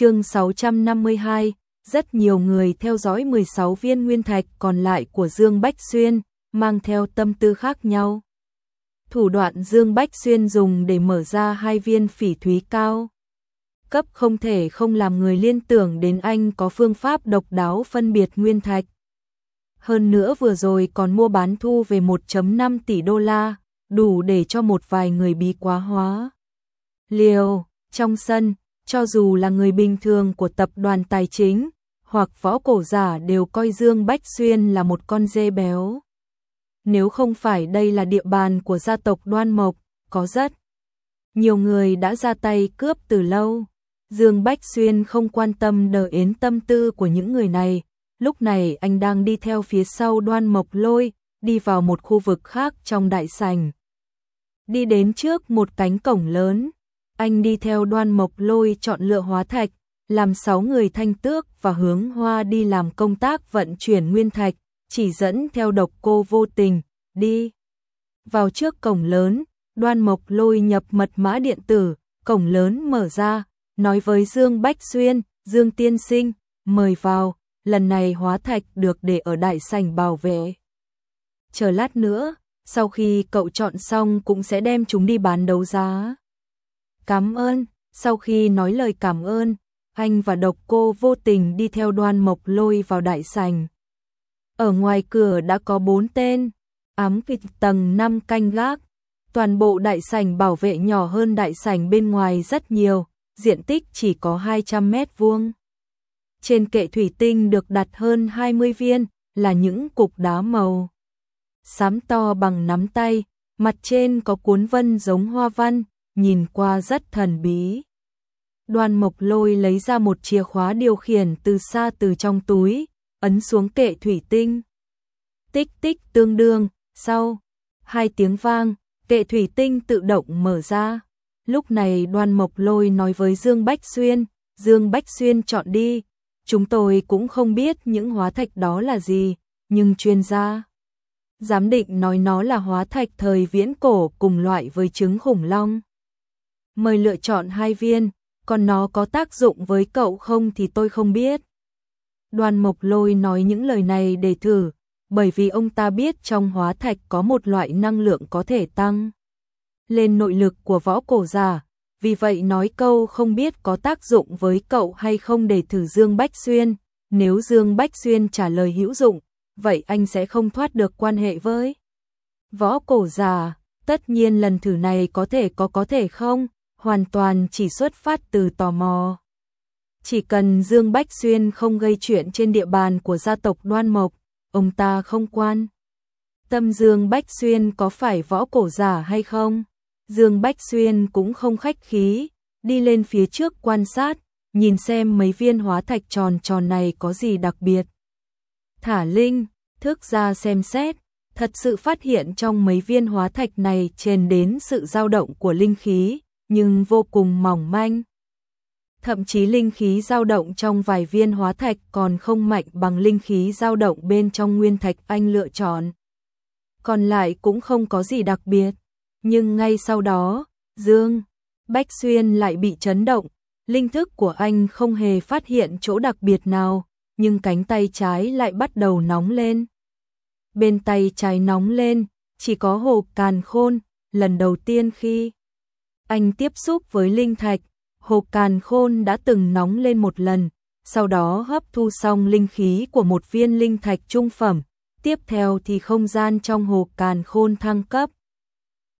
chương 652, rất nhiều người theo dõi 16 viên nguyên thạch còn lại của Dương Bách Xuyên, mang theo tâm tư khác nhau. Thủ đoạn Dương Bách Xuyên dùng để mở ra hai viên phỉ thúy cao. Cấp không thể không làm người liên tưởng đến anh có phương pháp độc đáo phân biệt nguyên thạch. Hơn nữa vừa rồi còn mua bán thu về 1.5 tỷ đô la, đủ để cho một vài người bí quá hóa. Liều, trong sân, cho dù là người bình thường của tập đoàn tài chính, hoặc võ cổ giả đều coi Dương Bách Xuyên là một con dê béo. Nếu không phải đây là địa bàn của gia tộc Đoan Mộc, có rất nhiều người đã ra tay cướp từ lâu. Dương Bách Xuyên không quan tâm đờ yến tâm tư của những người này, lúc này anh đang đi theo phía sau Đoan Mộc Lôi, đi vào một khu vực khác trong đại sảnh. Đi đến trước một cánh cổng lớn, anh đi theo Đoan Mộc Lôi chọn lựa hóa thạch, làm sáu người thanh tước và hướng hoa đi làm công tác vận chuyển nguyên thạch, chỉ dẫn theo độc cô vô tình, đi. Vào trước cổng lớn, đoan mộc lôi nhập mật mã điện tử, cổng lớn mở ra, nói với Dương Bách Xuyên, Dương Tiên Sinh, mời vào, lần này hóa thạch được để ở đại sảnh bảo vệ. Chờ lát nữa, sau khi cậu chọn xong cũng sẽ đem chúng đi bán đấu giá. Cảm ơn, sau khi nói lời cảm ơn, anh và độc cô vô tình đi theo đoan mộc lôi vào đại sảnh. Ở ngoài cửa đã có bốn tên, ám kịch tầng 5 canh gác. Toàn bộ đại sảnh bảo vệ nhỏ hơn đại sảnh bên ngoài rất nhiều, diện tích chỉ có 200 mét vuông. Trên kệ thủy tinh được đặt hơn 20 viên, là những cục đá màu. Xám to bằng nắm tay, mặt trên có cuốn vân giống hoa văn, nhìn qua rất thần bí. Đoan Mộc Lôi lấy ra một chìa khóa điều khiển từ xa từ trong túi, ấn xuống kệ thủy tinh. Tích tích tương đương, sau hai tiếng vang, kệ thủy tinh tự động mở ra. Lúc này Đoan Mộc Lôi nói với Dương Bách Xuyên, Dương Bách Xuyên chọn đi, chúng tôi cũng không biết những hóa thạch đó là gì, nhưng chuyên gia giám định nói nó là hóa thạch thời viễn cổ cùng loại với trứng khủng long. Mời lựa chọn hai viên, còn nó có tác dụng với cậu không thì tôi không biết. Đoàn Mộc Lôi nói những lời này để thử, bởi vì ông ta biết trong hóa thạch có một loại năng lượng có thể tăng lên nội lực của võ cổ giả, vì vậy nói câu không biết có tác dụng với cậu hay không để thử Dương Bách Xuyên, nếu Dương Bách Xuyên trả lời hữu dụng, vậy anh sẽ không thoát được quan hệ với võ cổ giả, tất nhiên lần thử này có thể có có thể không, hoàn toàn chỉ xuất phát từ tò mò. Chỉ cần Dương Bách Xuyên không gây chuyện trên địa bàn của gia tộc Đoan Mộc, ông ta không quan. Tâm Dương Bách Xuyên có phải võ cổ giả hay không? Dương Bách Xuyên cũng không khách khí, đi lên phía trước quan sát, nhìn xem mấy viên hóa thạch tròn tròn này có gì đặc biệt. Thả Linh, thức ra xem xét, thật sự phát hiện trong mấy viên hóa thạch này trên đến sự dao động của linh khí, nhưng vô cùng mỏng manh. Thậm chí linh khí dao động trong vài viên hóa thạch còn không mạnh bằng linh khí dao động bên trong nguyên thạch anh lựa chọn. Còn lại cũng không có gì đặc biệt, nhưng ngay sau đó, Dương Bách Xuyên lại bị chấn động, linh thức của anh không hề phát hiện chỗ đặc biệt nào, nhưng cánh tay trái lại bắt đầu nóng lên. Bên tay trái nóng lên, chỉ có hồ càn khôn, lần đầu tiên khi anh tiếp xúc với linh thạch, hộp càn khôn đã từng nóng lên một lần, sau đó hấp thu xong linh khí của một viên linh thạch trung phẩm, tiếp theo thì không gian trong hộp càn khôn thăng cấp.